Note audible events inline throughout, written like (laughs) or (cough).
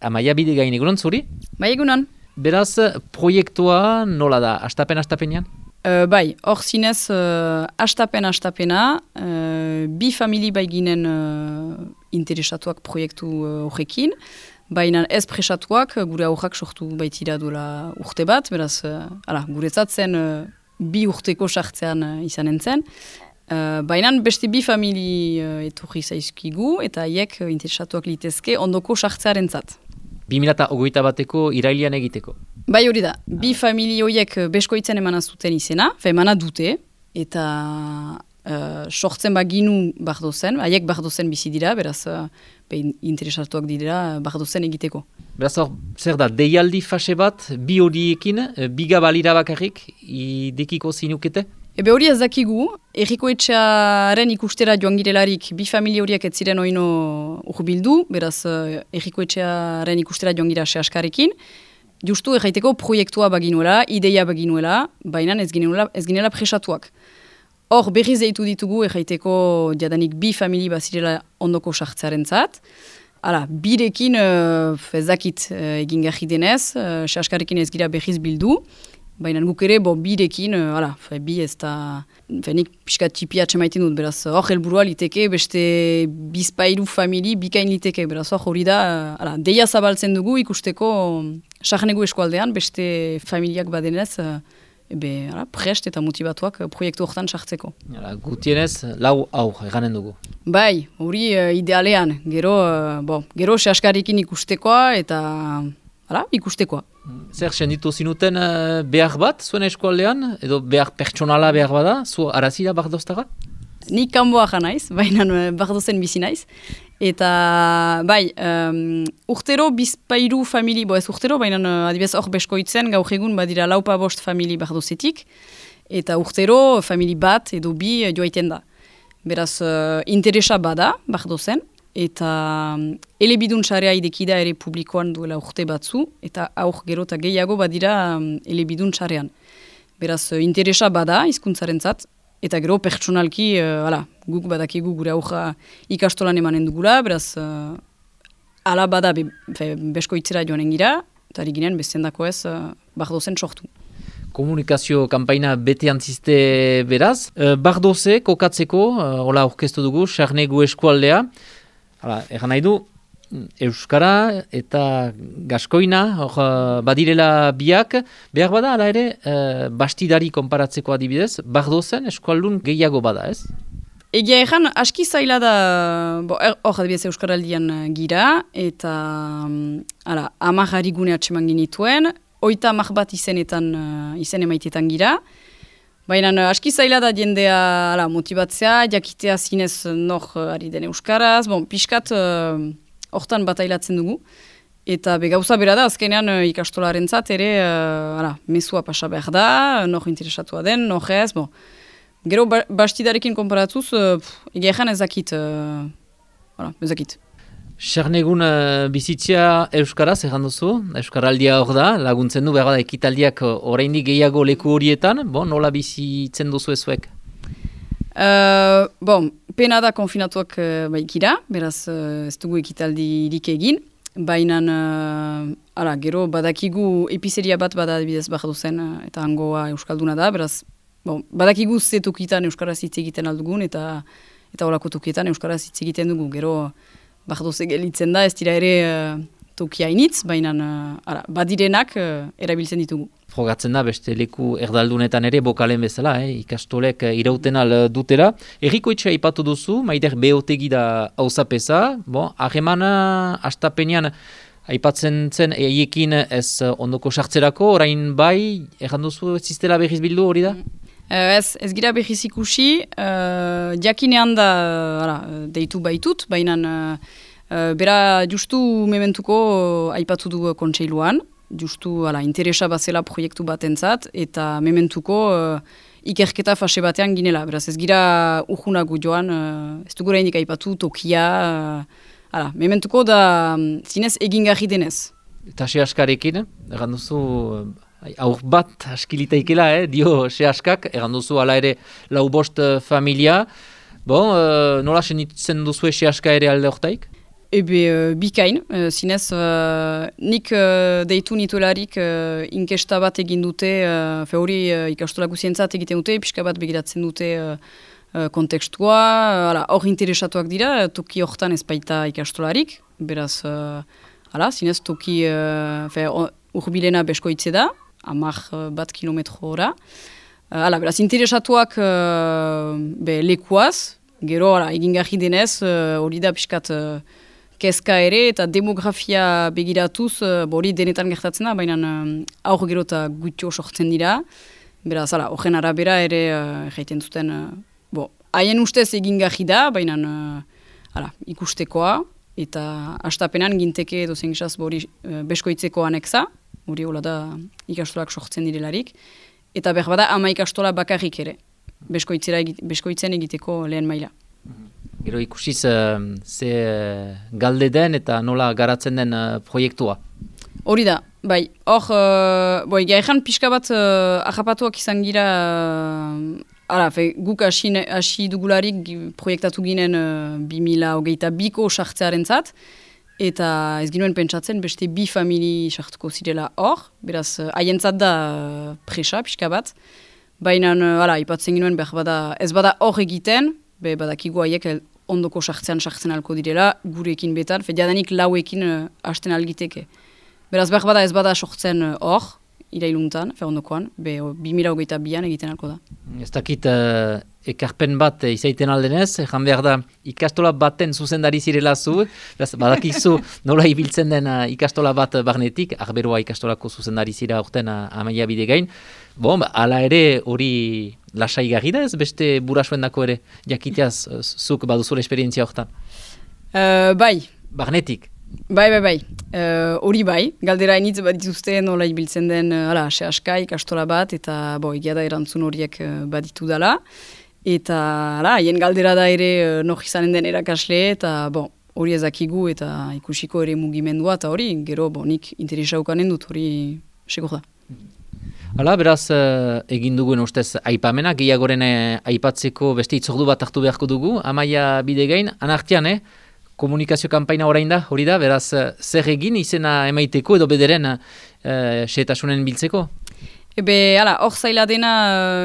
Amaia bide gain egunon zuri? Bai egunon. Beraz, proiektua nola da, astapen astapenean? Uh, bai, hor zinez, uh, astapen astapena, uh, bi famili bai ginen uh, interesatuak proiektu horrekin, baina ez presatuak gure aurrak sortu baitira duela urte bat, beraz, uh, ala, guretzat zen uh, bi urteko sartzean uh, izanen zen. Uh, baina beste bi famili uh, etorri zaizkigu eta haiek uh, interesatuak litezke ondoko sartzearen zat. 2008 bateko irailean egiteko. Bai hori da, bi famili horiek beskoitzen eman zuten izena, fe emana dute, eta uh, sortzen baginu bardozen, haiek bardozen bizi dira, beraz uh, interesatuak dira bardozen egiteko. Beraz hor, zer da, deialdi fase bat, bi horiekin, biga balira bakarrik, idekiko zinukete? Ebe hori ez erriko etxearen ikustera joan girelarik bi familia horiek ez ziren oino urbildu, beraz eh, erriko etxearen ikustera joan gira sehaskarekin, justu erraiteko proiektua baginuela, ideia baginuela, baina ez ginela, ez ginela presatuak. Hor berriz deitu ditugu erraiteko jadanik bi familia bazirela ondoko sartzearen zat, Hala, birekin uh, egin gaji denez, uh, sehaskarekin ez gira berriz bildu, Baina guk ere, bo, birekin, uh, ala, fe, bi ez da, nik pixka tipia txemaiten dut, beraz, hor helburua liteke, beste bizpairu famili bikain liteke, beraz, hori da, uh, ala, deia zabaltzen dugu ikusteko, sarnegu eskualdean, beste familiak badenez, uh, ebe, ala, prest eta motivatuak proiektu hortan sartzeko. Gutienez, lau hau, eganen dugu. Bai, hori uh, idealean, gero, uh, bo, gero sehaskarikin ikustekoa eta, ala, ikustekoa. Zer senditu zinuten uh, behar bat zuen eskualdean, edo behar pertsonala behar bada, zu arazira bardoztara? Ni kanboa naiz, baina uh, bardozen bizi naiz. Eta bai, um, urtero bizpairu famili, bo ez urtero, baina uh, adibes hor beskoitzen, gaur egun badira laupa bost famili bardozetik. Eta urtero famili bat edo bi joaiten da. Beraz, uh, interesa bada bardozen, eta um, elebidun txarea idekida ere publikoan duela urte batzu, eta aur gero eta gehiago badira um, elebidun txarean. Beraz, uh, interesa bada izkuntzaren zat, eta gero pertsonalki, uh, ala, guk badakigu gure aurra ikastolan emanen dugula, beraz, uh, ala bada be, be, besko itzera joanen gira, eta ginen bestendako ez, uh, bardozen sortu. Komunikazio kanpaina bete antziste beraz. Uh, bardoze, kokatzeko, uh, hola aurkeztu dugu, sarnegu eskualdea, Hala, egan nahi du, Euskara eta Gaskoina, hor, eh, badirela biak, behar bada, ala ere, e, bastidari konparatzeko adibidez, bardozen eskualdun gehiago bada, ez? Egia egan, aski zaila da, er, hor adibidez Euskaraldian eh, gira, eta ala, amak harigune atseman genituen, oita amak bat izenetan, izen emaitetan gira, Baina uh, aski zaila da jendea ala, motibatzea, jakitea zinez nor uh, ari den euskaraz, bon, pixkat uh, hortan batailatzen dugu. Eta be gauza bera da, azkenean uh, ikastolaren zat ere, uh, ala, mesua pasa behar da, nor interesatua den, nor ez, bon. Gero ba bastidarekin konparatuz, uh, egean ezakit, uh, ala, ezakit. Sarnegun uh, bizitzia Euskaraz, egan duzu, Euskaraldia hor da, laguntzen du, behar da, ekitaldiak eh, oraindik gehiago leku horietan, bon, nola bizitzen duzu ezuek? Uh, bon, pena da konfinatuak uh, baikira, beraz uh, ez dugu ekitaldi irik egin, baina uh, gero badakigu epizeria bat badadibidez behar duzen uh, eta hangoa Euskalduna da, beraz bon, badakigu zetukitan Euskaraz hitz egiten aldugun eta eta horako tukietan Euskaraz hitz egiten dugu, gero bardoze gelitzen da, ez dira ere uh, tokia initz, baina uh, badirenak uh, erabiltzen ditugu. Frogatzen da, beste leku erdaldunetan ere bokalen bezala, eh? ikastolek irauten al dutera. Eriko itxea ipatu duzu, maider behotegi da hausapesa, bon, ahemana astapenean aipatzen zen eiekin ez ondoko sartzerako, orain bai, erran duzu ez ziztela behiz bildu hori da? Mm. Ez, ez gira behiz ikusi, uh, jakinean da ara, deitu baitut, baina uh, bera justu mementuko aipatu du kontseiluan, justu ala, interesa bazela proiektu batentzat, eta mementuko uh, ikerketa fase batean ginela. Beraz ez gira urgunago joan, uh, ez dugu indik aipatu tokia, uh, ala, mementuko da zinez egingarri denez. Eta se askarekin, duzu aur bat askilitaikela, eh? dio se askak, egan duzu ala ere lau bost familia. Bon, nola senitzen duzu se aska ere alde ortaik? Ebe, uh, bikain, uh, zinez, uh, nik uh, deitu nituelarik uh, inkesta bat egin dute, uh, fe hori uh, ikastolako zientzat egiten dute, pixka bat begiratzen dute uh, uh, kontekstua, uh, hor interesatuak dira, toki hortan ez baita ikastolarik, beraz, uh, ala, zinez, toki uh, urbilena beskoitze da, amak uh, bat kilometro ora. Uh, ala, beraz, interesatuak uh, be, lekuaz, gero, ala, egin denez, hori uh, da pixkat... Kezka ere eta demografia begiratuz, uh, bori denetan gertatzen da, baina uh, gero eta gutxo sortzen dira. Beraz, ala, horren arabera ere uh, jaiten zuten, uh, haien ustez egin gaji da, baina uh, ikustekoa, eta astapenan ginteke edo zengizaz bori uh, beskoitzeko anekza, hori hola da ikastolak sortzen direlarik, eta behar bada ama ikastola bakarrik ere, beskoitzen egiteko lehen maila. Gero ikusiz uh, ze uh, galde den eta nola garatzen den uh, proiektua? Hori da, bai. Hor, uh, boi, gairan pixka bat uh, ahapatuak izan gira, uh, ara, fe, guk hasi dugularik proiektatu ginen uh, 2000 hogeita biko sartzearen zat, eta ez ginuen pentsatzen beste bi famili sartuko zirela hor, beraz, haien uh, da uh, presa pixka bat, baina, uh, ipatzen ginuen behar bada, ez bada hor egiten, be badakigu haiek ondoko sartzean sartzen alko direla, gurekin betan, fe jadanik lauekin uh, hasten algiteke. Beraz, behar bada ez bada sortzen uh, hor, irailuntan, fe ondokoan, be, hogeita bian egiten alko da. Ez dakit, uh, ekarpen bat uh, izaiten aldenez, jan behar da, ikastola baten zuzendari zirela zu, beraz, badakizu (laughs) nola ibiltzen den uh, ikastola bat barnetik, arberoa ikastolako zuzendari zira urten uh, amaia bide gain, bon, ba, ala ere hori lasai gari da ez beste burasuen dako ere, jakiteaz, zuk baduzule esperientzia horretan? Uh, bai. Barnetik? Bai, bai, bai. Hori uh, bai, galdera initz bat dituzte nola ibiltzen den, uh, ala, se askai, kastola bat, eta bo, egia da erantzun horiek uh, baditu dala. Eta, ala, hien galdera da ere uh, nox izanen den erakasle, eta, bo, hori ezakigu eta ikusiko ere mugimendua, eta hori, gero, bo, nik interesaukanen dut, hori, segur da. Hala, beraz, uh, egin duguen ustez aipamena, gehiagoren uh, aipatzeko beste itzordu bat hartu beharko dugu, amaia bide gain, anartian, eh? Komunikazio kanpaina orain da, hori da, beraz, uh, zer egin izena emaiteko edo bederen uh, biltzeko? Ebe, hala, hor zaila dena,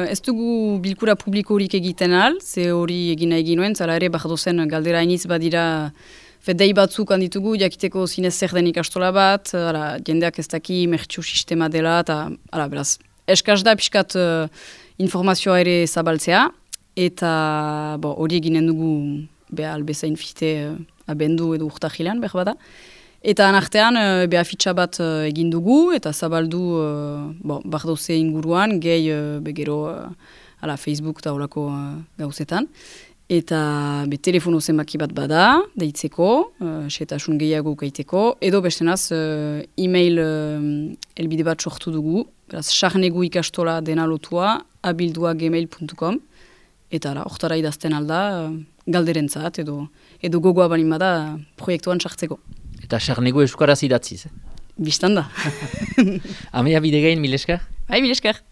ez dugu bilkura publikorik egiten al, ze hori egina egin nuen, zara ere, bak dozen galdera iniz badira, Fedei batzuk handitugu, jakiteko zinez zer den ikastola bat, ara, jendeak ez daki mertxu sistema dela, eta ara, beraz, eskaz da pixkat uh, informazioa ere zabaltzea, eta hori eginen dugu beha albezain fite uh, abendu edo urtahilean, behar bada. Eta anartean, uh, beha fitxa bat uh, egin dugu, eta zabaldu, uh, bo, bardoze inguruan, gehi uh, begero uh, Facebook eta horako uh, gauzetan. Eta be, telefono zenbaki bat bada, deitzeko, uh, setasun gehiago kaiteko, edo bestenaz e-mail uh, elbide bat sortu dugu, beraz, sarnegu ikastola dena lotua, abildua gmail.com, eta hortara idazten alda, uh, galderentzat, edo, edo gogoa balin bada proiektuan sartzeko. Eta sarnegu euskaraz idatziz? Eh? Bistanda. (laughs) Amea bidegain, mileskar? Bai, mileskar.